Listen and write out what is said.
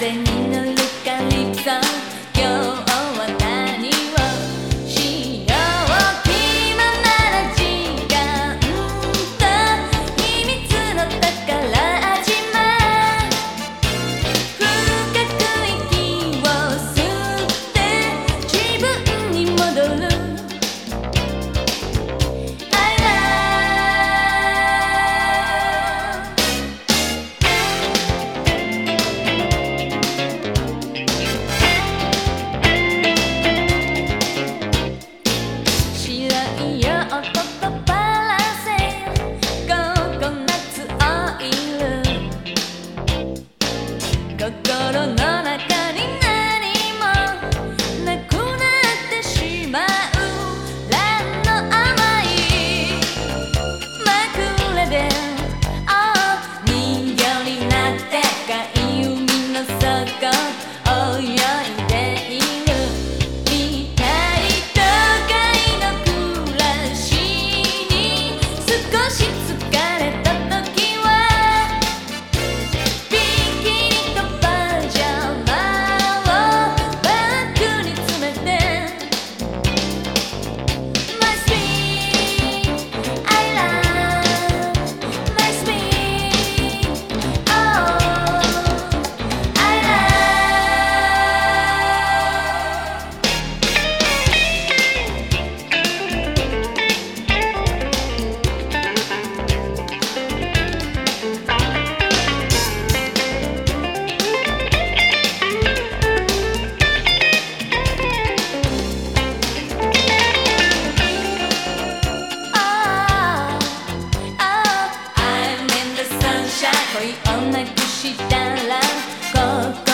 than you. 恋をなくしたら心